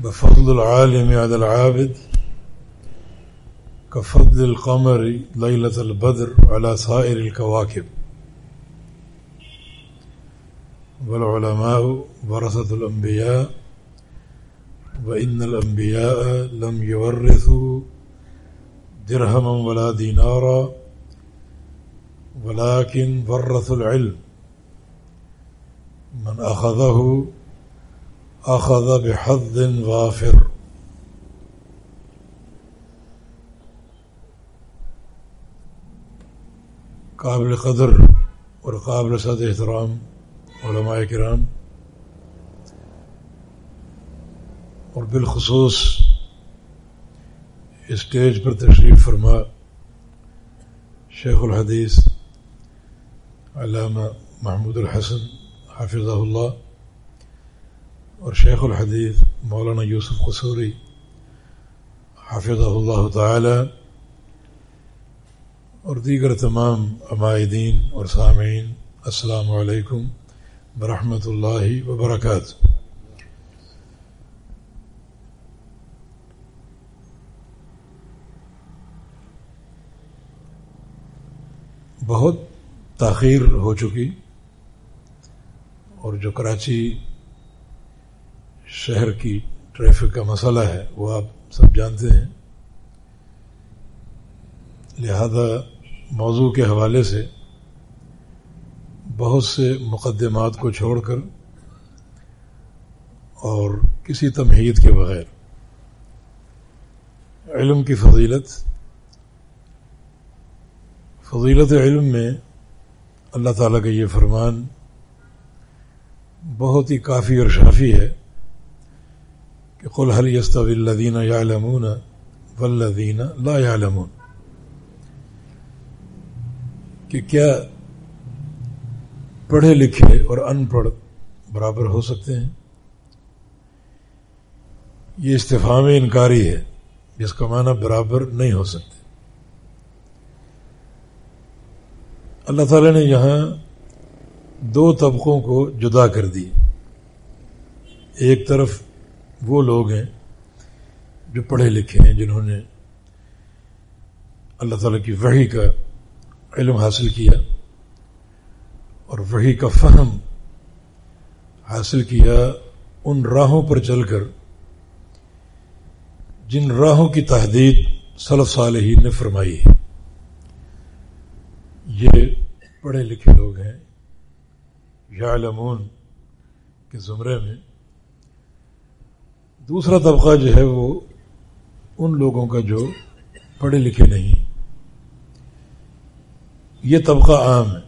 بفضل العالم على العابد، كفضل القمر ليلة البدر على سائر الكواكب. والعلماء ورثة الأنبياء، وإن الأنبياء لم يورثوا درهما ولا دينارا، ولكن ورثوا العلم. من أخذه أخذ بحظ وافر قابل قدر اور قابل صد احترام علماء کرام اور بالخصوص اسٹیج پر تشریف فرما شیخ الحدیث علامہ محمود الحسن حافظ اللہ اور شیخ الحدیث مولانا یوسف قصوری حافظ اللہ تعالی اور دیگر تمام عمائدین اور سامعین، السلام علیکم ورحمۃ اللہ وبرکاتہ۔ بہت تاخیر ہو چکی اور جو کراچی شہر کی ٹریفک کا مسئلہ ہے، وہ آپ سب جانتے ہیں۔ لہذا موضوع کے حوالے سے بہت سے مقدمات کو چھوڑ کر اور کسی تمہید کے بغیر۔ علم کی فضیلت۔ فضیلت علم میں اللہ تعالیٰ کا یہ فرمان بہت ہی کافی اور شافی ہے۔ کہ قل حل یست الدین یا لمون لا یا کہ کیا پڑھے لکھے اور ان پڑھ برابر ہو سکتے ہیں؟ یہ استفام انکاری ہے، جس کا معنی برابر نہیں ہو سکتے۔ اللہ تعالیٰ نے یہاں دو طبقوں کو جدا کر دی۔ ایک طرف وہ لوگ ہیں جو پڑھے لکھے ہیں، جنہوں نے اللہ تعالیٰ کی وحی کا علم حاصل کیا اور وحی کا فہم حاصل کیا ان راہوں پر چل کر، جن راہوں کی تحدید صلف صالحین نے فرمائی ہے۔ یہ پڑھے لکھے لوگ ہیں۔ یا کے زمرے میں دوسرا طبقہ جو ہے وہ ان لوگوں کا جو پڑھے لکھے نہیں یہ طبقہ عام ہے۔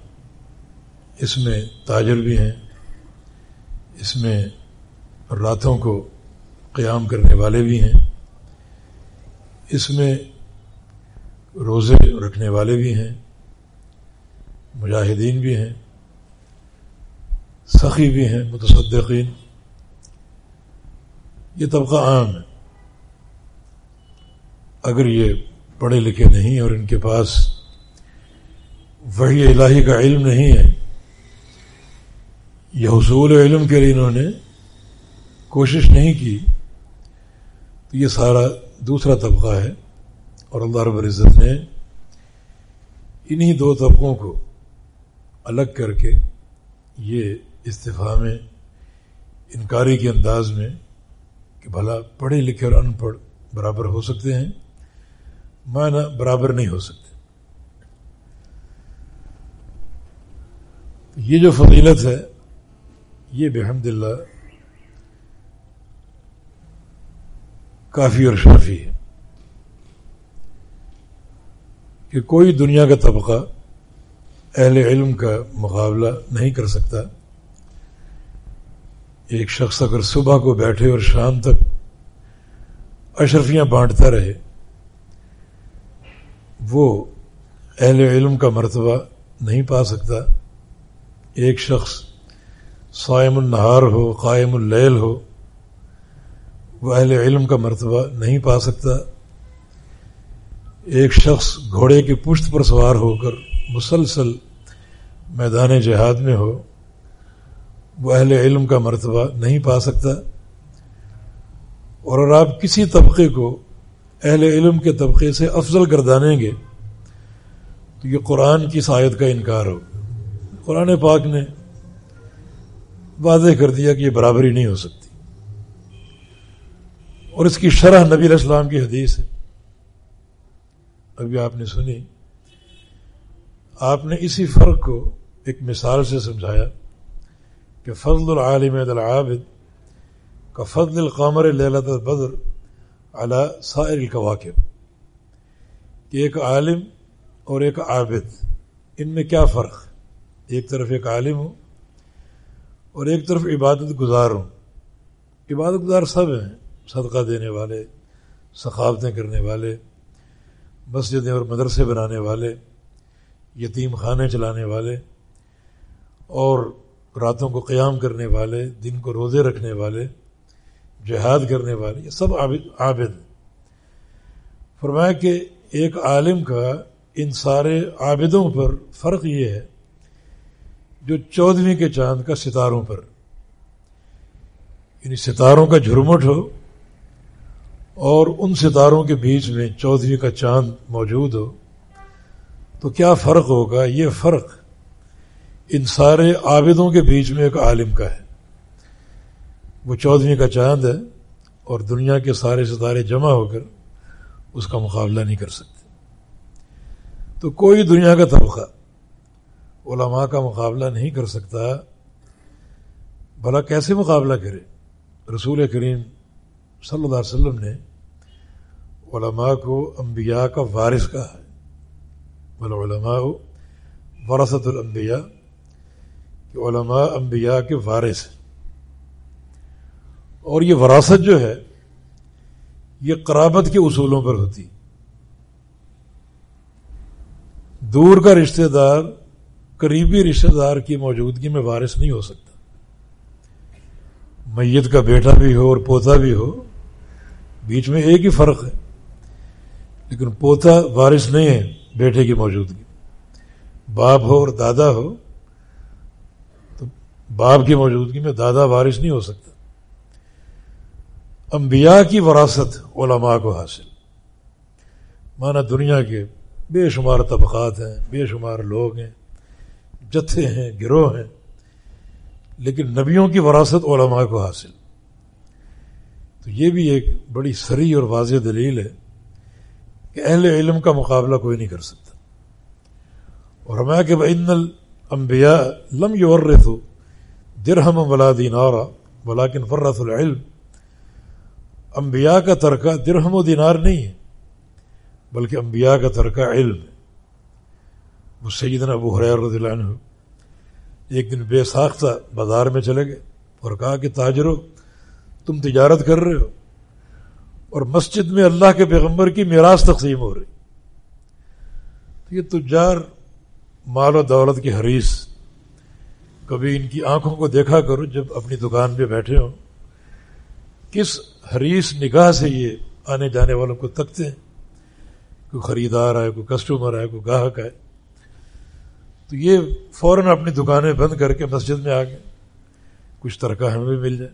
اس میں تاجر بھی ہیں۔ اس میں راتوں کو قیام کرنے والے بھی ہیں۔ اس میں روزے رکھنے والے بھی ہیں۔ مجاہدین بھی ہیں۔ سخی بھی ہیں۔ متصدقین۔ یہ طبقہ عام ہے۔ اگر یہ پڑھے لکھے نہیں اور ان کے پاس وحی الہی کا علم نہیں ہے، یہ حصول علم کے لیے انہوں نے کوشش نہیں کی، تو یہ سارا دوسرا طبقہ ہے۔ اور اللہ رب العزت نے انہی دو طبقوں کو الگ کر کے یہ استفاع میں انکاری کے انداز میں کہ بھلا پڑھے لکھے اور ان پڑھ برابر ہو سکتے ہیں، معنی برابر نہیں ہو سکتے۔ یہ جو فضیلت ہے، یہ بحمد اللہ کافی اور شافی ہے کہ کوئی دنیا کا طبقہ اہل علم کا مقابلہ نہیں کر سکتا۔ ایک شخص اگر صبح کو بیٹھے اور شام تک اشرفیاں بانٹتا رہے، وہ اہل علم کا مرتبہ نہیں پا سکتا۔ ایک شخص سائم النہار ہو، قائم اللیل ہو، وہ اہل علم کا مرتبہ نہیں پا سکتا۔ ایک شخص گھوڑے کی پشت پر سوار ہو کر مسلسل میدان جہاد میں ہو وہ اہل علم کا مرتبہ نہیں پا سکتا۔ اور اگر آپ کسی طبقے کو اہل علم کے طبقے سے افضل گردانیں گے، تو یہ قرآن کی سایت کا انکار ہو۔ قرآن پاک نے واضح کر دیا کہ یہ برابری نہیں ہو سکتی۔ اور اس کی شرح نبی علیہ السلام کی حدیث ہے۔ ابھی آپ نے سنی۔ آپ نے اسی فرق کو ایک مثال سے سمجھایا۔ کہ فضل العالم العابد، کا فضل القامر للت البدر علی سائر القواقب کہ ایک عالم اور ایک عابد، ان میں کیا فرق؟ ایک طرف ایک عالم ہو اور ایک طرف عبادت گزار ہوں۔ عبادت گزار سب ہیں، صدقہ دینے والے ثقافتیں کرنے والے، مسجدیں اور مدرسے بنانے والے، یتیم خانے چلانے والے اور راتوں کو قیام کرنے والے، دن کو روزے رکھنے والے، جہاد کرنے والے، یہ سب عابد عابد فرمایا کہ ایک عالم کا ان سارے عابدوں پر فرق یہ ہے، جو چودھویں کے چاند کا ستاروں پر۔ یعنی ستاروں کا جھرمٹ ہو اور ان ستاروں کے بیچ میں چودھویں کا چاند موجود ہو، تو کیا فرق ہوگا؟ یہ فرق ان سارے عابدوں کے بیچ میں ایک عالم کا ہے۔ وہ چودھویں کا چاند ہے اور دنیا کے سارے ستارے جمع ہو کر اس کا مقابلہ نہیں کر سکتے۔ تو کوئی دنیا کا طبقہ علماء کا مقابلہ نہیں کر سکتا، بھلا کیسے مقابلہ کرے؟ رسول کریم صلی اللہ علیہ وسلم نے علماء کو انبیاء کا وارث کہا ہے۔ بلا علماء ورثت الانبیاء کہ علماء انبیاء کے وارث ہیں۔ اور یہ وراثت جو ہے، یہ قرابت کے اصولوں پر ہوتی دور کا رشتہ دار، قریبی رشتہ دار کی موجودگی میں وارث نہیں ہو سکتا۔ میت کا بیٹا بھی ہو اور پوتا بھی ہو، بیچ میں ایک ہی فرق ہے۔ لیکن پوتا وارث نہیں ہے، بیٹے کی موجودگی۔ باپ ہو اور دادا ہو باپ کی موجودگی میں دادا وارث نہیں ہو سکتا۔ انبیاء کی وراثت علماء کو حاصل۔ مانا دنیا کے بے شمار طبقات ہیں، بے شمار لوگ ہیں، جتھے ہیں، گروہ ہیں، لیکن نبیوں کی وراثت علماء کو حاصل۔ تو یہ بھی ایک بڑی سری اور واضح دلیل ہے کہ اہل علم کا مقابلہ کوئی نہیں کر سکتا۔ اور ہمیں کہ ان الانبیاء لم یورثو درہم ولا دینارا، ولیکن فرث العلم. انبیاء کا ترکہ درہم و دینار نہیں ہے، بلکہ انبیاء کا ترکہ علم ہے۔ وہ سیدنا ابو حریر رضی اللہ عنہ ایک دن بے ساختہ بازار میں چلے گئے اور کہا کہ تاجرو، تم تجارت کر رہے ہو اور مسجد میں اللہ کے پیغمبر کی میراث تقسیم ہو رہی۔ تو یہ تجار مال و دولت کی حریث کبھی ان کی آنکھوں کو دیکھا کرو جب اپنی دکان پہ بیٹھے ہوں کس حریث نگاہ سے یہ آنے جانے والوں کو تکتے ہیں؟ کوئی خریدار آئے، کوئی کسٹمر آئے، کوئی گاہک آئے۔ تو یہ فوراً اپنی دکانیں بند کر کے مسجد میں آ گئے۔ کچھ ترکہ ہمیں بھی مل جائے۔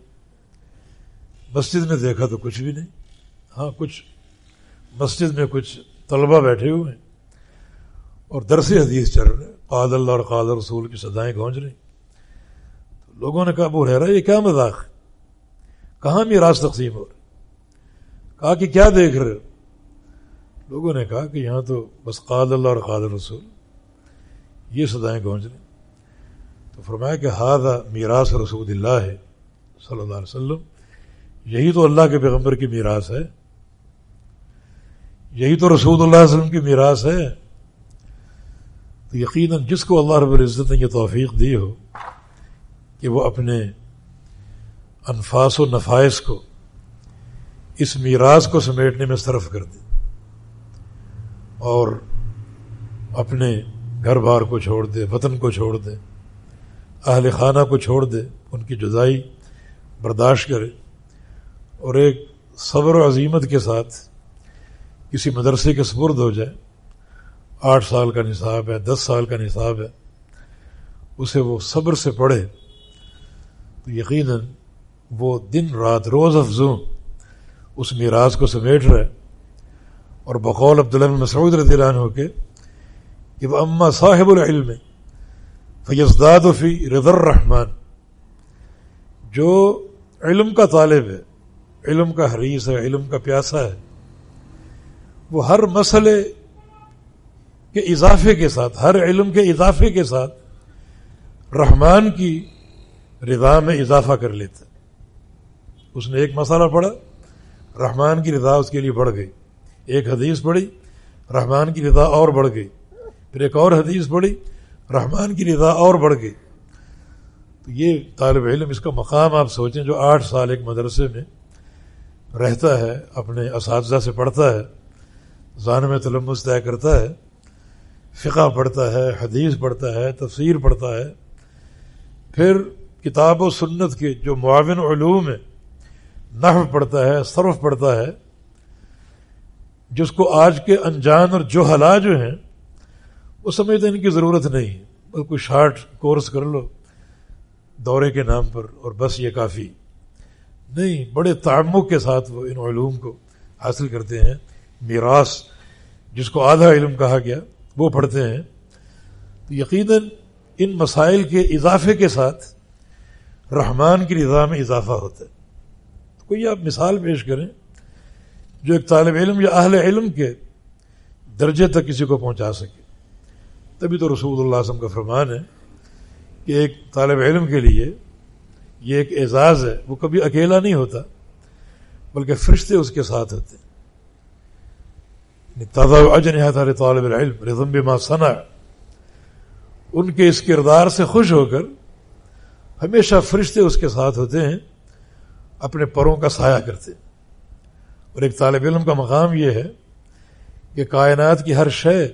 مسجد میں دیکھا تو کچھ بھی نہیں۔ ہاں کچھ مسجد میں کچھ طلبہ بیٹھے ہوئے ہیں اور درس حدیث چل رہے قاد اللہ اور قاد رسول کی سدائیں گونج رہی تو لوگوں نے کہا وہ رہ رہا یہ کیا مذاق ہے؟ کہاں میراث تقسیم ہو رہی کہا کہ کیا دیکھ رہے ہو؟ لوگوں نے کہا کہ یہاں تو بس قاد اللہ اور قاد رسول۔ یہ سدائیں گونج رہی تو فرمایا کہ ہاد میراث رسول اللہ ہے، صلی اللہ علیہ وسلم۔ یہی تو اللہ کے پیغمبر کی میراث ہے۔ یہی تو رسول اللہ علیہ وسلم کی میراث ہے۔ تو یقیناً جس کو اللہ رب العزت نے یہ توفیق دی ہو کہ وہ اپنے انفاس و نفائس کو اس میراث کو سمیٹنے میں صرف کر دے اور اپنے گھر بار کو چھوڑ دے، وطن کو چھوڑ دے، اہل خانہ کو چھوڑ دے، ان کی جدائی برداشت کرے اور ایک صبر و عظیمت کے ساتھ کسی مدرسے کے سپرد ہو جائے۔ آٹھ سال کا نصاب ہے، دس سال کا نصاب ہے، اسے وہ صبر سے پڑھے۔ تو یقیناً وہ دن رات روز افزوں اس میراث کو سمیٹ رہا ہے اور بقول عبداللہ مسعود رضی اللہ عنہ کے کہ وہ اما صاحب العلم فیضداد فی رضا الرحمن، جو علم کا طالب ہے، علم کا حریث ہے، علم کا پیاسا ہے، وہ ہر مسئلے کے اضافے کے ساتھ، ہر علم کے اضافے کے ساتھ رحمان کی رضا میں اضافہ کر لیتا اس نے ایک مسئلہ پڑھا، رحمان کی رضا اس کے لیے بڑھ گئی۔ ایک حدیث پڑھی، رحمان کی رضا اور بڑھ گئی۔ پھر ایک اور حدیث پڑھی، رحمان کی رضا اور بڑھ گئی۔ تو یہ طالب علم اس کا مقام آپ سوچیں، جو آٹھ سال ایک مدرسے میں رہتا ہے، اپنے اساتذہ سے پڑھتا ہے ذہن میں تلمس طے کرتا ہے، فقہ پڑھتا ہے، حدیث پڑھتا ہے، تفسیر پڑھتا ہے۔ پھر کتاب و سنت کے جو معاون علوم ہیں، نحو پڑھتا ہے، صرف پڑھتا ہے، جس کو آج کے انجان اور جو حلا جو ہیں، وہ سمجھتے ان کی ضرورت نہیں بس کوئی شارٹ کورس کر لو، دورے کے نام پر، اور بس یہ کافی۔ نہیں، بڑے تعمق کے ساتھ وہ ان علوم کو حاصل کرتے ہیں۔ میراث، جس کو آدھا علم کہا گیا، وہ پڑھتے ہیں۔ تو یقیناً ان مسائل کے اضافے کے ساتھ رحمان کی رضا میں اضافہ ہوتا ہے۔ تو کوئی آپ مثال پیش کریں جو ایک طالب علم یا اہل علم کے درجے تک کسی کو پہنچا سکے۔ تبھی تو رسول اللہ وسلم کا فرمان ہے کہ ایک طالب علم کے لیے یہ ایک اعزاز ہے، وہ کبھی اکیلا نہیں ہوتا، بلکہ فرشتے اس کے ساتھ ہوتے یعنی تازہ اجن طالب العلم، رضم بما ثنا ان کے اس کردار سے خوش ہو کر ہمیشہ فرشتے اس کے ساتھ ہوتے ہیں، اپنے پروں کا سایہ کرتے اور ایک طالب علم کا مقام یہ ہے کہ کائنات کی ہر شے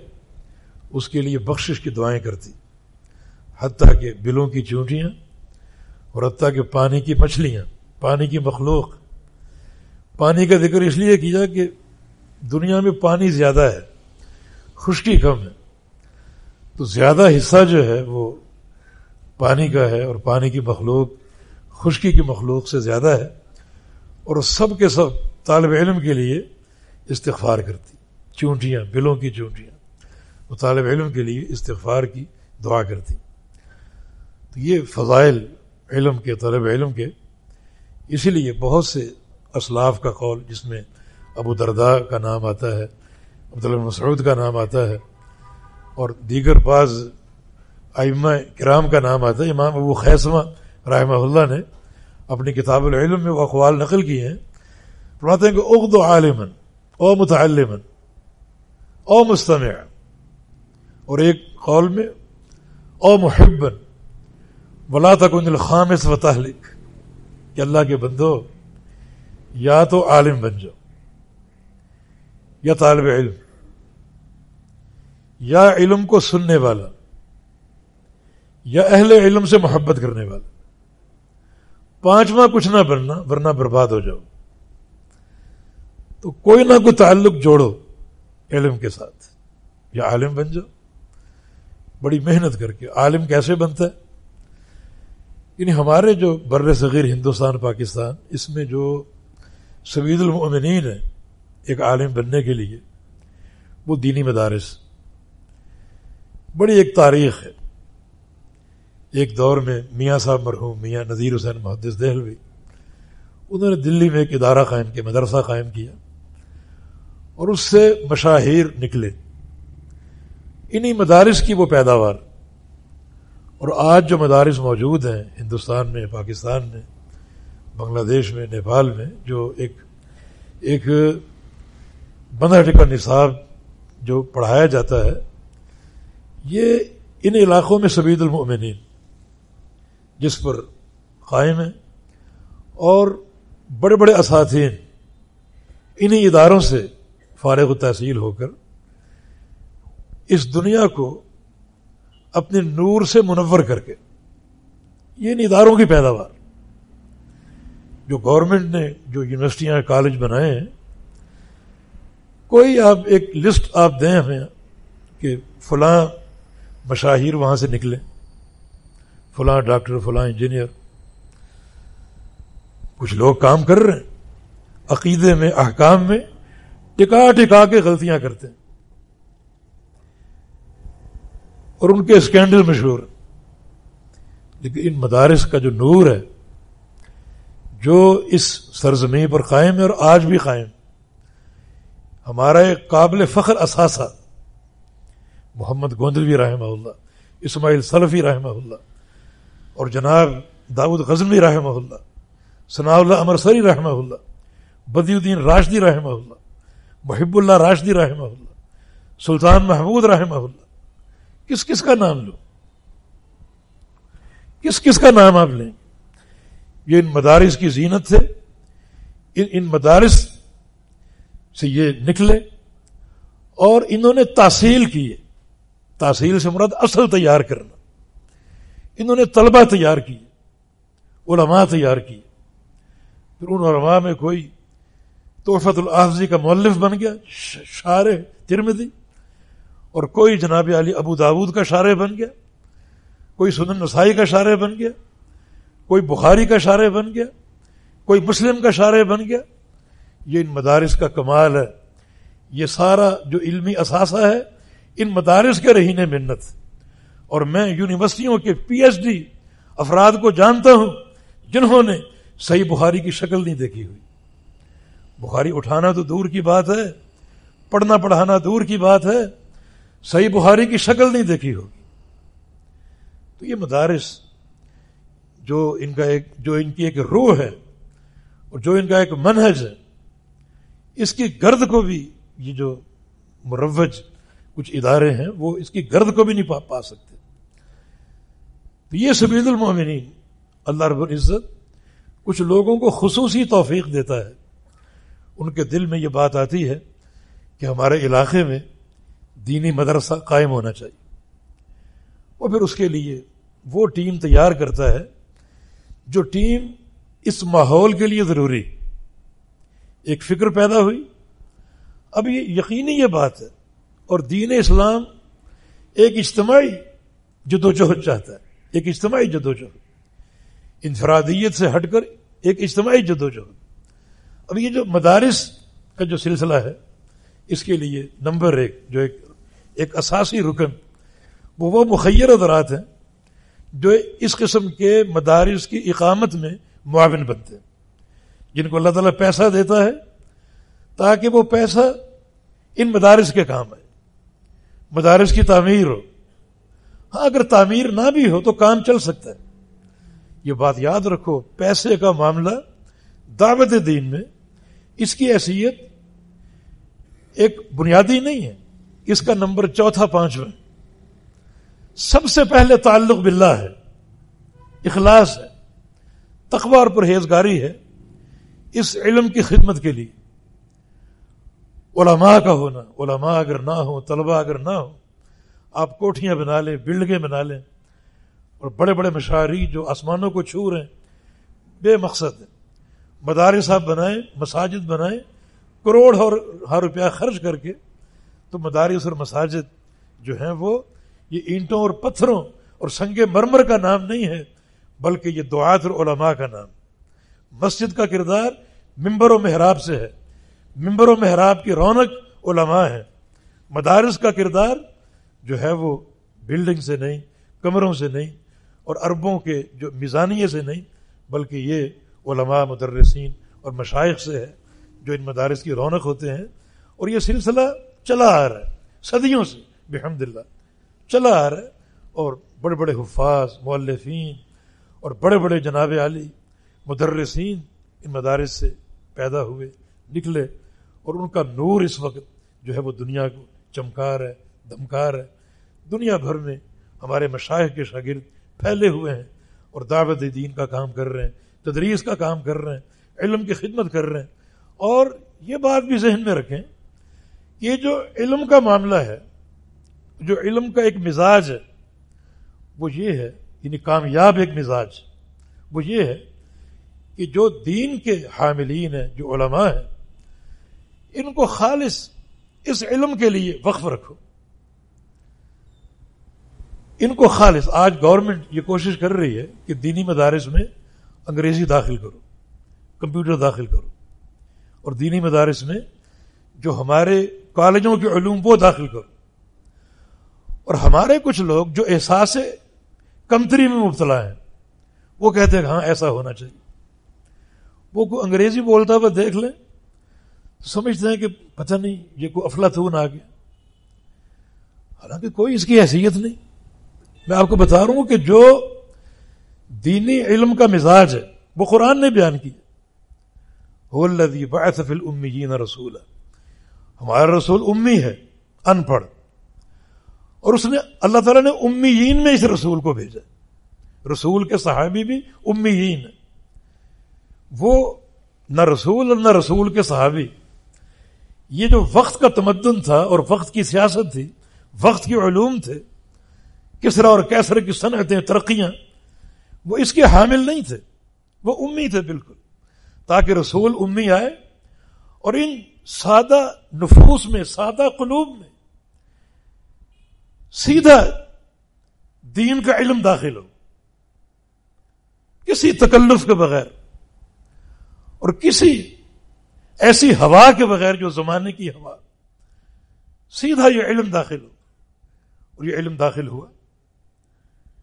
اس کے لیے بخشش کی دعائیں کرتی۔ حتیٰ کہ بلوں کی چونٹیاں اور حتیٰ کہ پانی کی مچھلیاں، پانی کی مخلوق۔ پانی کا ذکر اس لیے کیا کہ دنیا میں پانی زیادہ ہے، خشکی کم ہے۔ تو زیادہ حصہ جو ہے وہ پانی کا ہے اور پانی کی مخلوق خشکی کی مخلوق سے زیادہ ہے اور سب کے سب طالب علم کے لیے استغفار کرتی چونٹیاں، بلوں کی چونٹیاں۔ وہ طالب علم کے لیے استغفار کی دعا کرتی۔ تو یہ فضائل علم کے، طالب علم کے۔ اسی لیے بہت سے اسلاف کا قول، جس میں ابو دردا کا نام آتا ہے، عبداللہ مسعود کا نام آتا ہے اور دیگر بعض ائمہ کرام کا نام آتا ہے، امام ابو خیسمہ رحمہ اللہ نے اپنی کتاب العلم میں وہ اقوال نقل کیے ہیں۔ فرماتے ہیں کہ اغد و عالمن او متعلمن او مستمع اور ایک قول میں، او محبن ولا تک الخامس و تحلق کہ اللہ کے بندو، یا تو عالم بن جاؤ، یا طالب علم۔ یا علم کو سننے والا۔ یا اہل علم سے محبت کرنے والا پانچواں کچھ نہ بننا ورنہ برباد ہو جاؤ۔ تو کوئی نہ کوئی تعلق جوڑو علم کے ساتھ۔ یا عالم بن جاؤ۔ بڑی محنت کر کے عالم کیسے بنتا ہے؟ یعنی ہمارے جو بر صغیر ہندوستان، پاکستان، اس میں جو سوید المؤمنین ہے ایک عالم بننے کے لیے، وہ دینی مدارس۔ بڑی ایک تاریخ ہے۔ ایک دور میں میاں صاحب مرحوم میاں نذیر حسین محدث دہلوی، انہوں نے دلی میں ایک ادارہ قائم کیا، مدرسہ قائم کیا، اور اس سے مشاہیر نکلے۔ انہی مدارس کی وہ پیداوار۔ اور آج جو مدارس موجود ہیں، ہندوستان میں، پاکستان میں، بنگلہ دیش میں، نیپال میں، جو ایک ایک بندہ ٹکا نصاب جو پڑھایا جاتا ہے، یہ ان علاقوں میں سبید المؤمنین۔ جس پر قائم ہے اور بڑے بڑے اساتین انہی اداروں سے فارغ و تحصیل ہو کر اس دنیا کو اپنے نور سے منور کر کے، یہ ان اداروں کی پیداوار، جو گورنمنٹ نے جو یونیورسٹیاں کالج بنائے ہیں، کوئی آپ ایک لسٹ آپ دیں ہمیں کہ فلاں مشاہیر وہاں سے نکلیں۔ فلاں ڈاکٹر، فلاں انجینئر۔ کچھ لوگ کام کر رہے ہیں، عقیدے میں، احکام میں، ٹکا ٹکا کے غلطیاں کرتے ہیں۔ اور ان کے اسکینڈل مشہور لیکن ان مدارس کا جو نور ہے، جو اس سرزمین پر قائم ہے اور آج بھی قائم، ہمارا ایک قابل فخر اثاثہ، محمد گوندلوی رحمہ اللہ، اسماعیل سلفی رحمہ اللہ۔ اور جناب داود غزمی رحمہ اللہ، ثناء اللہ امر سری رحمہ اللہ، بدی الدین راشدی رحمہ اللہ، محب اللہ راشدی رحمہ اللہ، سلطان محمود رحمہ اللہ۔ کس کس کا نام لو کس کس کا نام آپ لیں؟ یہ ان مدارس کی زینت سے ان ان مدارس سے یہ نکلے اور انہوں نے تحصیل کی تحصیل سے مراد اصل تیار کرنا۔ انہوں نے طلبہ تیار کی، علماء تیار کی۔ پھر ان علماء میں کوئی توفت الحافظی کا مولف بن گیا شار ترمدی اور کوئی جناب علی ابو داود کا شارع بن گیا، کوئی سنن نسائی کا شارع بن گیا، کوئی بخاری کا شارع بن گیا، کوئی مسلم کا شارع بن گیا۔ یہ ان مدارس کا کمال ہے۔ یہ سارا جو علمی اثاثہ ہے، ان مدارس کے رہینے منت۔ اور میں یونیورسٹیوں کے پی ایچ ڈی افراد کو جانتا ہوں، جنہوں نے صحیح بخاری کی شکل نہیں دیکھی ہوئی۔ بخاری اٹھانا تو دور کی بات ہے، پڑھنا پڑھانا دور کی بات ہے، صحیح بخاری کی شکل نہیں دیکھی ہوگی۔ تو یہ مدارس جو ان کا ایک، جو ان کی ایک روح ہے اور جو ان کا ایک منہج ہے، اس کی گرد کو بھی یہ جو مروج کچھ ادارے ہیں، وہ اس کی گرد کو بھی نہیں پا پا سکتے۔ تو یہ سبید المومنین اللہ رب العزت کچھ لوگوں کو خصوصی توفیق دیتا ہے۔ ان کے دل میں یہ بات آتی ہے کہ ہمارے علاقے میں دینی مدرسہ قائم ہونا چاہیے۔ اور پھر اس کے لیے وہ ٹیم تیار کرتا ہے جو ٹیم اس ماحول کے لیے ضروری ایک فکر پیدا ہوئی۔ اب یہ یقینی یہ بات ہے۔ اور دین اسلام ایک اجتماعی جدوجہد چاہتا ہے۔ ایک اجتماعی جدوجہد انفرادیت سے ہٹ کر ایک اجتماعی جدوجہد اب یہ جو مدارس کا جو سلسلہ ہے، اس کے لیے نمبر ایک جو ایک ایک اساسی رکن، وہ وہ مخیر ادرات ہیں جو اس قسم کے مدارس کی اقامت میں معاون بنتے ہیں۔ جن کو اللہ تعالیٰ پیسہ دیتا ہے تاکہ وہ پیسہ ان مدارس کے کام ہے مدارس کی تعمیر ہو۔ ہاں اگر تعمیر نہ بھی ہو تو کام چل سکتا ہے۔ یہ بات یاد رکھو، پیسے کا معاملہ دعوت دین میں، اس کی حیثیت ایک بنیادی نہیں ہے، اس کا نمبر چوتھا پانچواں۔ سب سے پہلے تعلق باللہ ہے، اخلاص ہے، تقوی اور پرہیزگاری ہے، اس علم کی خدمت کے لیے۔ علماء کا ہونا، علماء اگر نہ ہو طلباء اگر نہ ہو آپ کوٹھیاں بنا لیں، بلڈنگیں بنا لیں اور بڑے بڑے مشاعری جو آسمانوں کو چھو رہے ہیں، بے مقصد ہے مدارس آپ بنائیں، مساجد بنائیں، کروڑ ہر روپیہ خرچ کر کے تو مدارس اور مساجد جو ہیں وہ یہ اینٹوں اور پتھروں اور سنگ مرمر کا نام نہیں ہے، بلکہ یہ دعات اور علماء کا نام۔ مسجد کا کردار ممبر و محراب سے ہے۔ ممبر و محراب کی رونق علماء ہے مدارس کا کردار جو ہے وہ بلڈنگ سے نہیں، کمروں سے نہیں اور اربوں کے جو میزانیے سے نہیں، بلکہ یہ علماء مدرسین اور مشائق سے ہے جو ان مدارس کی رونق ہوتے ہیں اور یہ سلسلہ چلا آ رہا ہے، صدیوں سے، بحمد اللہ، چلا آ رہا ہے اور بڑے بڑے حفاظ مولفین اور بڑے بڑے جناب علی مدرسین ان مدارس سے پیدا ہوئے، نکلے اور ان کا نور اس وقت جو ہے وہ دنیا کو چمکار ہے دمکار ہے۔ دنیا بھر میں ہمارے مشاہد کے شاگرد پھیلے ہوئے ہیں اور دعوت دین کا کام کر رہے ہیں، تدریس کا کام کر رہے ہیں، علم کی خدمت کر رہے ہیں۔ اور یہ بات بھی ذہن میں رکھیں یہ جو علم کا معاملہ ہے، جو علم کا ایک مزاج ہے، وہ یہ ہے یعنی کامیاب ایک مزاج، وہ یہ ہے کہ جو دین کے حاملین ہیں، جو علماء ہیں، ان کو خالص اس علم کے لیے وقف رکھو۔ ان کو خالص، آج گورنمنٹ یہ کوشش کر رہی ہے کہ دینی مدارس میں انگریزی داخل کرو، کمپیوٹر داخل کرو۔ اور دینی مدارس میں جو ہمارے کالجوں کے علوم وہ داخل کرو۔ اور ہمارے کچھ لوگ جو احساس کمتری میں مبتلا ہیں، وہ کہتے ہیں کہ ہاں ایسا ہونا چاہیے۔ وہ کوئی انگریزی بولتا ہوا دیکھ لیں سمجھتے ہیں کہ پتہ نہیں، یہ کوئی افلاطون آ گیا حالانکہ کوئی اس کی حیثیت نہیں۔ میں آپ کو بتا رہا ہوں کہ جو دینی علم کا مزاج ہے، وہ قرآن نے بیان کیا امی رسول ہمارا رسول امی ہے، ان پڑھ۔ اور اس نے، اللہ تعالیٰ نے امیین میں اس رسول کو بھیجا۔ رسول کے صحابی بھی امیین وہ نہ رسول اور نہ رسول کے صحابی۔ یہ جو وقت کا تمدن تھا اور وقت کی سیاست تھی، وقت کی علوم تھے کسرا اور کیسر کی صنعتیں، ترقیاں۔ وہ اس کے حامل نہیں تھے۔ وہ امی تھے بالکل۔ تاکہ رسول امی آئے اور ان سادہ نفوس میں، سادہ قلوب میں سیدھا دین کا علم داخل ہو۔ کسی تکلف کے بغیر اور کسی ایسی ہوا کے بغیر جو زمانے کی ہوا۔ سیدھا یہ علم داخل ہو۔ اور یہ علم داخل ہوا۔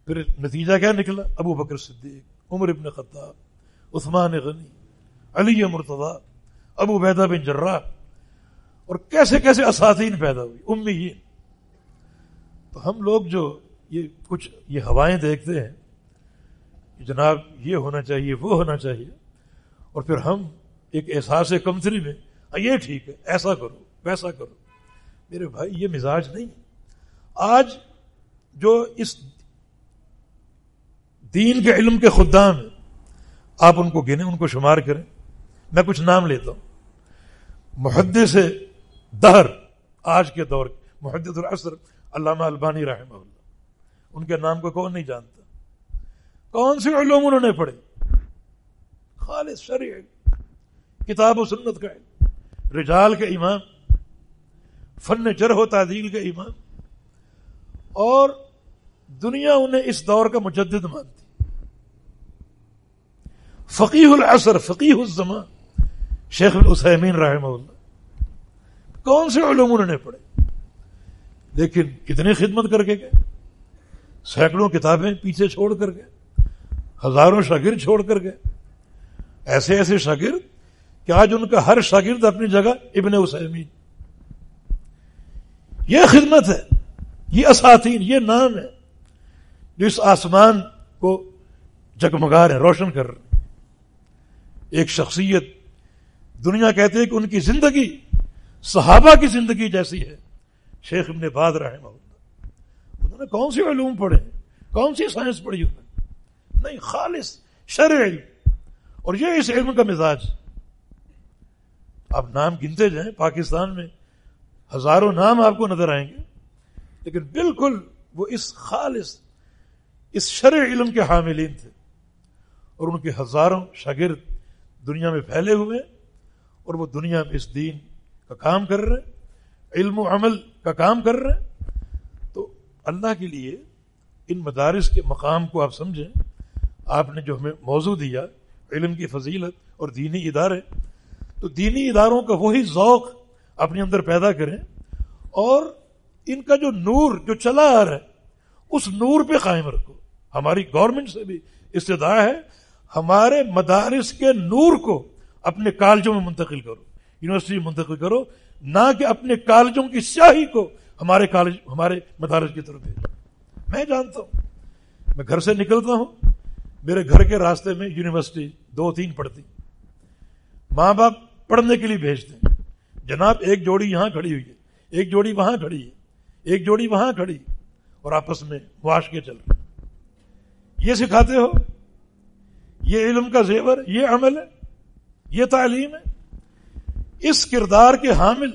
پھر نتیجہ کیا نکلا؟ ابو بکر صدیق، عمر ابن خطاب، عثمان غنی، علی مرتضی، ابو بیدا بن جرا اور کیسے کیسے اساتین پیدا ہوئی؟ امیین۔ تو ہم لوگ جو یہ کچھ یہ ہوائیں دیکھتے ہیں کہ جناب یہ ہونا چاہیے، وہ ہونا چاہیے، اور پھر ہم ایک احساس کمتری میں ہاں، یہ ٹھیک ہے، ایسا کرو، ویسا کرو۔ میرے بھائی، یہ مزاج نہیں آج جو اس دین کے علم کے خدام ہیں۔ آپ ان کو گنیں، ان کو شمار کریں۔ میں کچھ نام لیتا ہوں۔ محدث سے دہر، آج کے دور محدث العصر، علامہ البانی رحمہ اللہ۔ ان کے نام کو کون نہیں جانتا؟ کون سے علوم انہوں نے پڑھے؟ خالص شرع کتاب و سنت کا علم رجال کے امام، فن چرح و تعدیل کے امام۔ اور دنیا انہیں اس دور کا مجدد مانتی۔ فقیح العصر فقیح الزمان۔ شیخ الحسمین رحمہ اللہ۔ کون سے علوم انہوں نے پڑھے؟ لیکن کتنی خدمت کر کے گئے۔ سینکڑوں کتابیں پیچھے چھوڑ کر گئے۔ ہزاروں شاگرد چھوڑ کر گئے۔ ایسے ایسے شاگرد کہ آج ان کا ہر شاگرد اپنی جگہ ابن حسین یہ خدمت ہے، یہ اساتین، یہ نام ہے جو اس آسمان کو جگمگا رہے روشن کر رہے ایک شخصیت دنیا کہتے ہیں کہ ان کی زندگی صحابہ کی زندگی جیسی ہے۔ شیخ ابن باد رحمہ اللہ۔ انہوں نے کون سی علوم پڑھے؟ کون سی سائنس پڑھی انہوں نے؟ نہیں، خالص شرع علم۔ اور یہ اس علم کا مزاج۔ آپ نام گنتے جائیں، پاکستان میں ہزاروں نام آپ کو نظر آئیں گے۔ لیکن بالکل وہ اس خالص، اس شرع علم کے حاملین تھے۔ اور ان کے ہزاروں شاگرد دنیا میں پھیلے ہوئے اور وہ دنیا میں اس دین کا کام کر رہے ہیں، علم و عمل کا کام کر رہے ہیں۔ تو اللہ کے لیے ان مدارس کے مقام کو آپ سمجھیں۔ آپ نے جو ہمیں موضوع دیا، علم کی فضیلت اور دینی ادارے، تو دینی اداروں کا وہی ذوق اپنے اندر پیدا کریں۔ اور ان کا جو نور، جو چلا آ رہا ہے، اس نور پہ قائم رکھو۔ ہماری گورنمنٹ سے بھی استدعا ہے ہمارے مدارس کے نور کو اپنے کالجوں میں منتقل کرو، یونیورسٹی میں منتقل کرو، نہ کہ اپنے کالجوں کی سیاہی کو ہمارے کالج، ہمارے مدارس کی طرف بھیجو۔ میں جانتا ہوں، میں گھر سے نکلتا ہوں، میرے گھر کے راستے میں یونیورسٹی دو تین پڑھتی۔ ماں باپ پڑھنے کے لیے بھیجتے ہیں۔ جناب، ایک جوڑی یہاں کھڑی ہوئی ہے، ایک جوڑی وہاں کھڑی ہے، ایک جوڑی وہاں کھڑی اور آپس میں واش کے چل رہے یہ سکھاتے ہو یہ علم کا زیور یہ عمل ہے، یہ تعلیم ہے۔ اس کردار کے حامل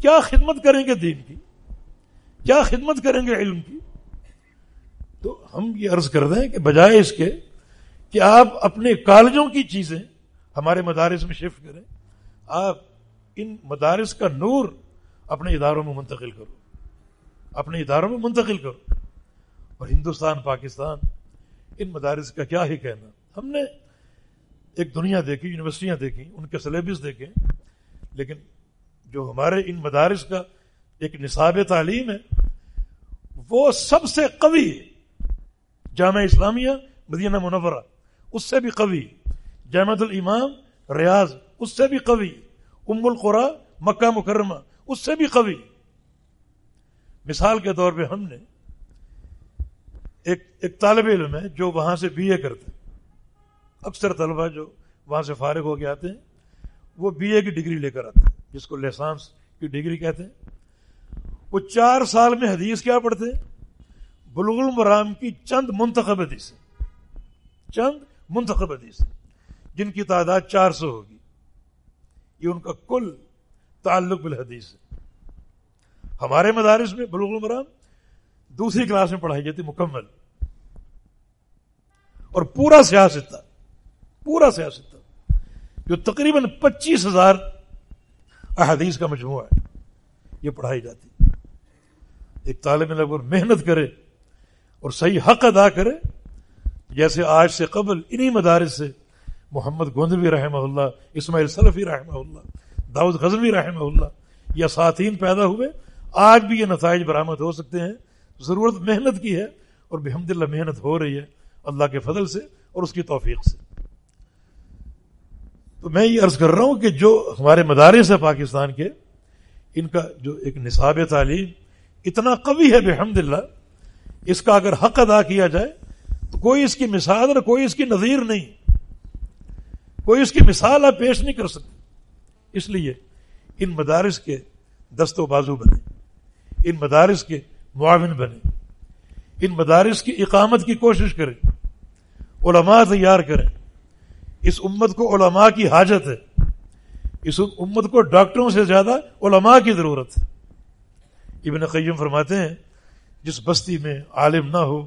کیا خدمت کریں گے دین کی؟ کیا خدمت کریں گے علم کی؟ تو ہم یہ عرض کر دیں کہ بجائے اس کے کہ آپ اپنے کالجوں کی چیزیں ہمارے مدارس میں شفٹ کریں۔ آپ ان مدارس کا نور اپنے اداروں میں منتقل کرو۔ اپنے اداروں میں منتقل کرو۔ اور ہندوستان، پاکستان ان مدارس کا کیا ہی کہنا۔ ہم نے ایک دنیا دیکھی، یونیورسٹیاں دیکھی ان کے سلیبس دیکھیں، لیکن جو ہمارے ان مدارس کا ایک نصاب تعلیم ہے، وہ سب سے قوی جامعہ اسلامیہ، مدینہ منورہ، اس سے بھی قوی۔ جامع الامام، ریاض، اس سے بھی قوی۔ ام القرا، مکہ مکرمہ، اس سے بھی قوی۔ مثال کے طور پہ ہم نے ایک ایک طالب علم ہے جو وہاں سے بی اے کرتے اکثر طلبہ جو وہاں سے فارغ ہو کے آتے ہیں، وہ بی اے کی ڈگری لے کر آتے ہیں، جس کو لسانس کی ڈگری کہتے ہیں۔ وہ چار سال میں حدیث کیا پڑھتے ہیں؟ بلغ المرام کی چند منتخب حدیث چند منتخب حدیث جن کی تعداد چار سو ہوگی۔ یہ ان کا کل تعلق بالحدیث ہے۔ ہمارے مدارس میں بلوغ المرام دوسری کلاس میں پڑھائی جاتی، مکمل۔ اور پورا سیاست تھا پورا سیاست تھا جو تقریباً پچیس ہزار احادیث کا مجموعہ ہے، یہ پڑھائی جاتی ایک طالب علم اگر محنت کرے اور صحیح حق ادا کرے، جیسے آج سے قبل انہی مدارس سے محمد گوندوی رحمہ اللہ، اسماعیل سلفی رحمہ اللہ، داؤد غزوی رحمہ اللہ، یا ساتین پیدا ہوئے، آج بھی یہ نتائج برآمد ہو سکتے ہیں۔ ضرورت محنت کی ہے اور بحمد اللہ محنت ہو رہی ہے۔ اللہ کے فضل سے اور اس کی توفیق سے۔ تو میں یہ عرض کر رہا ہوں کہ جو ہمارے مدارس ہیں پاکستان کے، ان کا جو ایک نصاب تعلیم اتنا قوی ہے بحمد اللہ اس کا اگر حق ادا کیا جائے تو کوئی اس کی مثال اور کوئی اس کی نظیر نہیں، کوئی اس کی مثال آپ پیش نہیں کر سکتے۔ اس لیے ان مدارس کے دست و بازو بنے، ان مدارس کے معاون بنے، ان مدارس کی اقامت کی کوشش کریں۔ علماء تیار کریں۔ اس امت کو علماء کی حاجت ہے۔ اس امت کو ڈاکٹروں سے زیادہ علماء کی ضرورت ہے۔ ابن قیم فرماتے ہیں، جس بستی میں عالم نہ ہو،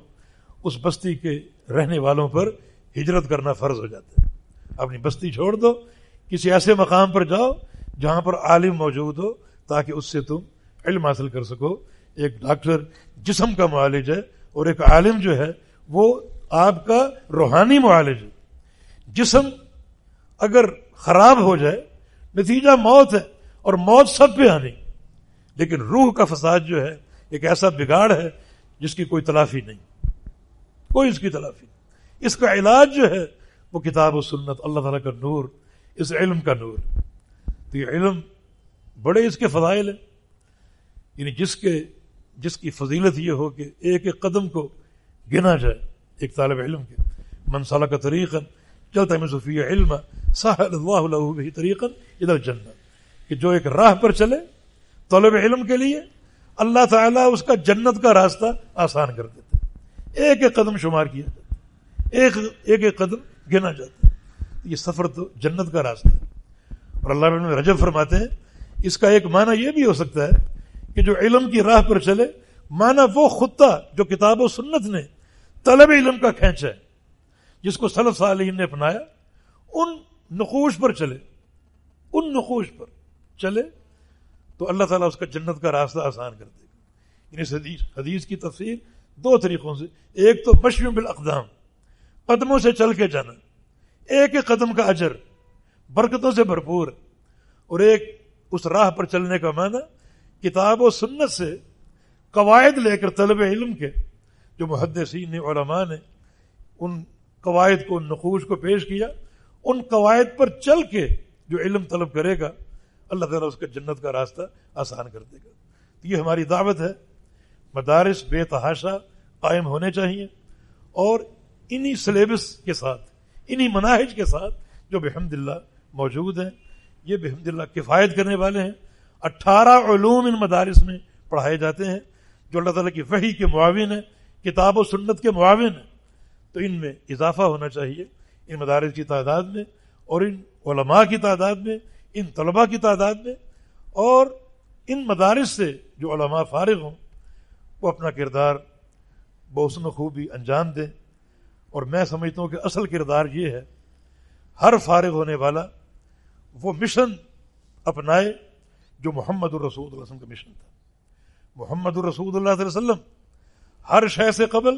اس بستی کے رہنے والوں پر ہجرت کرنا فرض ہو جاتا ہے۔ اپنی بستی چھوڑ دو، کسی ایسے مقام پر جاؤ جہاں پر عالم موجود ہو، تاکہ اس سے تم علم حاصل کر سکو۔ ایک ڈاکٹر جسم کا معالج ہے اور ایک عالم جو ہے، وہ آپ کا روحانی معالج ہے۔ جسم اگر خراب ہو جائے، نتیجہ موت ہے اور موت سب پہ آنی۔ لیکن روح کا فساد جو ہے، ایک ایسا بگاڑ ہے جس کی کوئی تلافی نہیں۔ کوئی اس کی تلافی نہیں۔ اس کا علاج جو ہے، وہ کتاب و سنت، اللہ تعالیٰ کا نور، اس علم کا نور۔ تو یہ علم بڑے اس کے فضائل ہیں۔ یعنی جس کے، جس کی فضیلت یہ ہو کہ ایک ایک قدم کو گنا جائے۔ ایک طالب علم کے منصالہ کا طریقہ چلتا ہے صفیہ علم ساحل اللہ بھی طریقہ ادھر جنت کہ جو ایک راہ پر چلے طالب علم کے لیے، اللہ تعالیٰ اس کا جنت کا راستہ آسان کر دیتے ایک ایک قدم شمار کیا جاتا ایک ایک ایک قدم گنا جاتا یہ سفر تو جنت کا راستہ ہے۔ اور اللہ نے رجب فرماتے ہیں، اس کا ایک معنی یہ بھی ہو سکتا ہے کہ جو علم کی راہ پر چلے مانا وہ خطہ جو کتاب و سنت نے طلب علم کا کھینچا ہے جس کو صلف صالحین نے اپنایا، ان نقوش پر چلے۔ ان نقوش پر چلے تو اللہ تعالیٰ اس کا جنت کا راستہ آسان کر دے گا۔ یعنی حدیث حدیث کی تفسیر دو طریقوں سے۔ ایک تو مشم بالاقدام، قدموں سے چل کے جانا۔ ایک ایک قدم کا اجر، برکتوں سے بھرپور۔ اور ایک اس راہ پر چلنے کا معنی، کتاب و سنت سے قواعد لے کر طلب علم کے جو محدثین علماء نے ان قواعد کو، ان نقوش کو پیش کیا، ان قواعد پر چل کے جو علم طلب کرے گا، اللہ تعالیٰ اس کا جنت کا راستہ آسان کر دے گا۔ تو یہ ہماری دعوت ہے۔ مدارس بے تحاشا قائم ہونے چاہیے اور انہی سلیبس کے ساتھ، انہی مناہج کے ساتھ جو بحمد اللہ موجود ہیں، یہ بحمد اللہ کفایت کرنے والے ہیں۔ اٹھارہ علوم ان مدارس میں پڑھائے جاتے ہیں، جو اللہ تعالیٰ کی وحی کے معاون ہیں۔ کتاب و سنت کے معاون ہیں۔ تو ان میں اضافہ ہونا چاہیے ان مدارس کی تعداد میں اور ان علماء کی تعداد میں، ان طلباء کی تعداد میں اور ان مدارس سے جو علماء فارغ ہوں، وہ اپنا کردار بحسن خوبی انجام دیں۔ اور میں سمجھتا ہوں کہ اصل کردار یہ ہے، ہر فارغ ہونے والا وہ مشن اپنائے جو محمد الرسول اللہ علیہ وسلم کا مشن تھا۔ محمد الرسول اللہ علیہ وسلم ہر شے سے قبل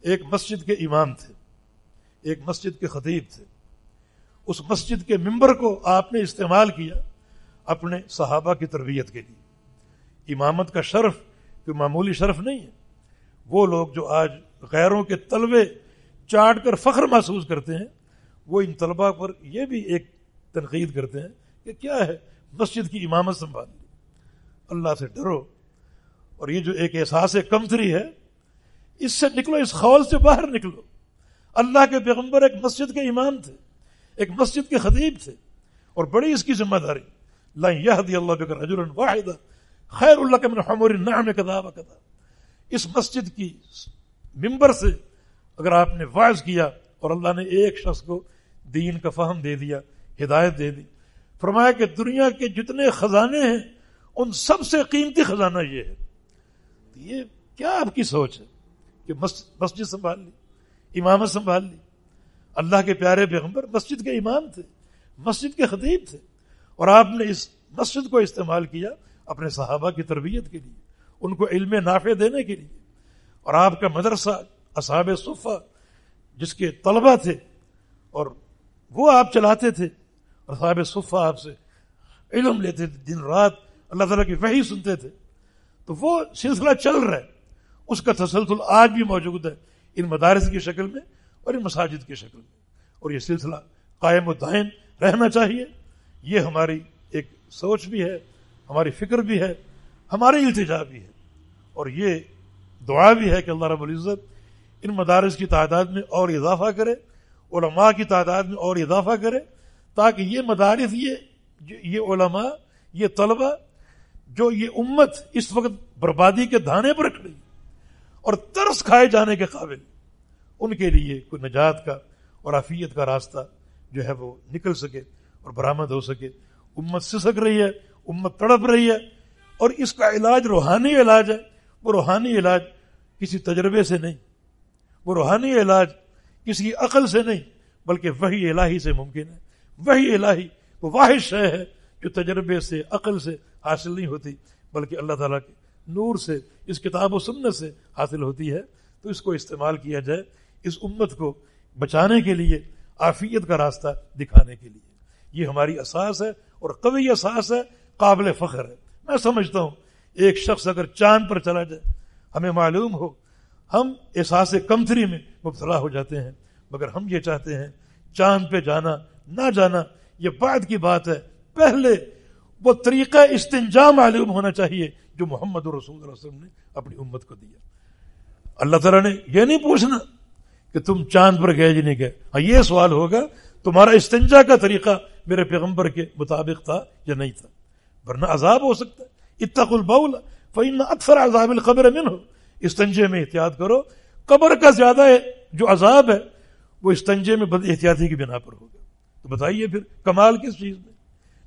ایک مسجد کے امام تھے، ایک مسجد کے خطیب تھے۔ اس مسجد کے ممبر کو آپ نے استعمال کیا اپنے صحابہ کی تربیت کے لیے۔ امامت کا شرف کوئی معمولی شرف نہیں ہے۔ وہ لوگ جو آج غیروں کے طلبے چاٹ کر فخر محسوس کرتے ہیں، وہ ان طلبہ پر یہ بھی ایک تنقید کرتے ہیں کہ کیا ہے مسجد کی امامت سنبھال لی۔ اللہ سے ڈرو۔ اور یہ جو ایک احساس کمتری ہے اس سے نکلو، اس خول سے باہر نکلو۔ اللہ کے پیغمبر ایک مسجد کے امام تھے، ایک مسجد کے خطیب تھے، اور بڑی اس کی ذمہ داری۔ اللہ بکر واحد خیر اللہ کے من حمور النعم کذاب کذا۔ اس مسجد کی ممبر سے اگر آپ نے واعظ کیا اور اللہ نے ایک شخص کو دین کا فہم دے دیا، ہدایت دے دی، فرمایا کہ دنیا کے جتنے خزانے ہیں، ان سب سے قیمتی خزانہ یہ ہے۔ یہ کیا آپ کی سوچ ہے؟ کہ مسجد سنبھال لی، امامت سنبھال لی۔ اللہ کے پیارے پیغمبر مسجد کے امام تھے، مسجد کے خطیب تھے۔ اور آپ نے اس مسجد کو استعمال کیا اپنے صحابہ کی تربیت کے لیے، ان کو علم نافع دینے کے لیے۔ اور آپ کا مدرسہ، اصحاب صفہ، جس کے طلبہ تھے، اور وہ آپ چلاتے تھے۔ اور صحاب صفہ آپ سے علم لیتے تھے، دن رات اللہ تعالیٰ کی وحی سنتے تھے۔ تو وہ سلسلہ چل رہا ہے۔ اس کا تسلسل آج بھی موجود ہے ان مدارس کی شکل میں اور ان مساجد کی شکل میں۔ اور یہ سلسلہ قائم و دائن رہنا چاہیے۔ یہ ہماری ایک سوچ بھی ہے، ہماری فکر بھی ہے ہماری التجا بھی ہے۔ اور یہ دعا بھی ہے کہ اللہ رب العزت ان مدارس کی تعداد میں اور اضافہ کرے، علماء کی تعداد میں اور اضافہ کرے، تاکہ یہ مدارس، یہ یہ علماء، یہ طلبہ جو یہ امت اس وقت بربادی کے دھانے پر رکھ رہی اور ترس کھائے جانے کے قابل ان کے لیے کوئی نجات کا اور عفیت کا راستہ جو ہے وہ نکل سکے اور برآمد ہو سکے۔ امت سسک رہی ہے، امت تڑپ رہی ہے اور اس کا علاج روحانی علاج ہے۔ وہ روحانی علاج کسی تجربے سے نہیں، وہ روحانی علاج کسی عقل سے نہیں، بلکہ وہی الہی سے ممکن ہے۔ وہی الہی وہ واحد شے ہے جو تجربے سے، عقل سے حاصل نہیں ہوتی، بلکہ اللہ تعالیٰ کے نور سے، اس کتاب و سنت سے حاصل ہوتی ہے۔ تو اس کو استعمال کیا جائے اس امت کو بچانے کے لیے، عافیت کا راستہ دکھانے کے لیے۔ یہ ہماری اساس ہے اور قوی اساس ہے، قابل فخر ہے۔ میں سمجھتا ہوں، ایک شخص اگر چاند پر چلا جائے، ہمیں معلوم ہو، ہم احساس کمتری میں مبتلا ہو جاتے ہیں۔ مگر ہم یہ چاہتے ہیں، چاند پہ جانا، نہ جانا، یہ بعد کی بات ہے۔ پہلے وہ طریقہ استنجا معلوم ہونا چاہیے جو محمد رسول اللہ علیہ وسلم نے اپنی امت کو دیا۔ اللہ تعالیٰ نے یہ نہیں پوچھنا کہ تم چاند پر گئے جی نہیں گئے۔ ہاں یہ سوال ہوگا، تمہارا استنجا کا طریقہ میرے پیغمبر کے مطابق تھا یا نہیں تھا؟ ورنہ عذاب ہو سکتا ہے۔ اتق البول، فإن اکثر عذاب القبر من ہو استنجے میں احتیاط کرو۔ قبر کا زیادہ ہے جو عذاب ہے، وہ استنجے میں بد احتیاطی کی بنا پر ہوگا۔ تو بتائیے پھر، کمال کس چیز میں؟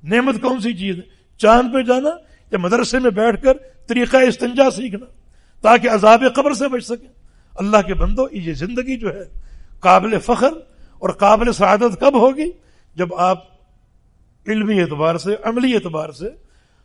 نعمت کون سی چیز ہے؟ چاند پہ جانا یا مدرسے میں بیٹھ کر طریقہ استنجا سیکھنا تاکہ عذاب قبر سے بچ سکے۔ اللہ کے بندو، یہ زندگی جو ہے قابل فخر اور قابل سعادت کب ہوگی؟ جب آپ علمی اعتبار سے، عملی اعتبار سے،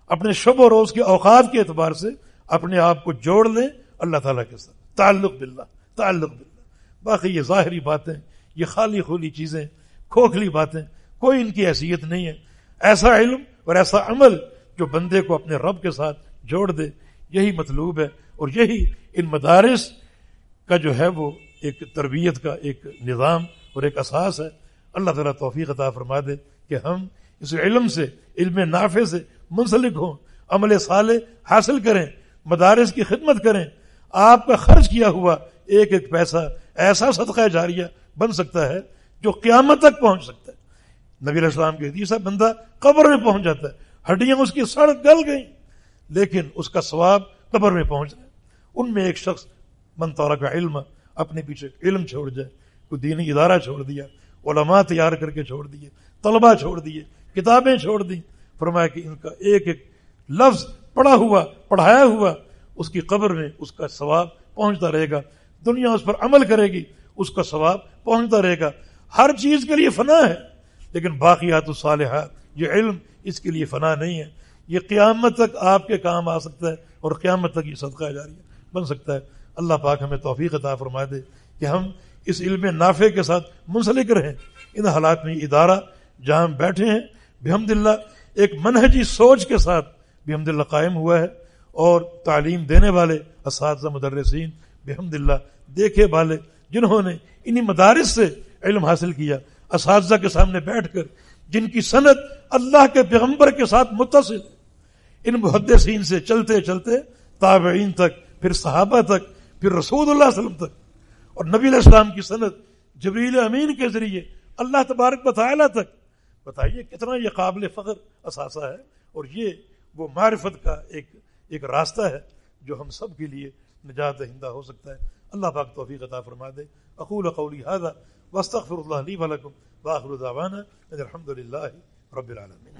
اپنے شب و روز کے اوقات کے اعتبار سے اپنے آپ کو جوڑ لیں اللہ تعالیٰ کے ساتھ۔ تعلق باللہ تعلق باللہ۔ باقی یہ ظاہری باتیں، یہ خالی خولی چیزیں، کھوکھلی باتیں، کوئی ان کی حیثیت نہیں ہے۔ ایسا علم اور ایسا عمل جو بندے کو اپنے رب کے ساتھ جوڑ دے، یہی مطلوب ہے اور یہی ان مدارس کا جو ہے وہ ایک تربیت کا ایک نظام اور ایک اساس ہے۔ اللہ تعالیٰ توفیق عطا فرما دے کہ ہم اس علم سے، علم نافع سے منسلک ہوں، عمل صالح حاصل کریں، مدارس کی خدمت کریں۔ آپ کا خرچ کیا ہوا ایک ایک پیسہ ایسا صدقہ جاریہ بن سکتا ہے جو قیامت تک پہنچ سکتا ہے۔ نبی علیہ السلام کے حدیث بندہ قبر میں پہنچ جاتا ہے۔ ہڈیاں اس کی سڑ گل گئیں، لیکن اس کا ثواب قبر میں پہنچ جائے۔ ان میں ایک شخص منتورہ کا علم، اپنے پیچھے علم چھوڑ جائے۔ کوئی دینی ادارہ چھوڑ دیا، علماء تیار کر کے چھوڑ دیے طلبہ چھوڑ دیے، کتابیں چھوڑ دی فرمایا کہ ان کا ایک ایک لفظ پڑھا ہوا، پڑھایا ہوا، اس کی قبر میں اس کا ثواب پہنچتا رہے گا۔ دنیا اس پر عمل کرے گی، اس کا ثواب پہنچتا رہے گا۔ ہر چیز کے لیے فنا ہے۔ لیکن باقیات الصالحات، یہ علم اس کے لیے فنا نہیں ہے۔ یہ قیامت تک آپ کے کام آ سکتا ہے اور قیامت تک یہ صدقہ جاری بن سکتا ہے۔ اللہ پاک ہمیں توفیق عطا فرما دے کہ ہم اس علم نافع کے ساتھ منسلک رہیں۔ ان حالات میں ادارہ جہاں ہم بیٹھے ہیں، بحمد اللہ، ایک منہجی سوچ کے ساتھ بحمد اللہ قائم ہوا ہے اور تعلیم دینے والے اساتذہ مدرسین بحمد اللہ دیکھے والے، جنہوں نے انہی مدارس سے علم حاصل کیا اساتذہ کے سامنے بیٹھ کر، جن کی صنعت اللہ کے پیغمبر کے ساتھ متصل ان محدثین سے چلتے چلتے تابعین تک، پھر صحابہ تک، پھر رسول اللہ علیہ وسلم تک۔ اور نبی علیہ السلام کی صنعت جبریل امین کے ذریعے اللہ تبارک بطالہ تک۔ بتائیے کتنا یہ قابل فخر اثاثہ ہے؟ اور یہ وہ معرفت کا ایک ایک راستہ ہے جو ہم سب کے لیے نجات دہندہ ہو سکتا ہے۔ اللہ پاک توفیق عطا فرما دے۔ اقول قولی هذا۔ واستغفر الله لي ولكم واخر دعوانا ان الحمد لله رب العالمين.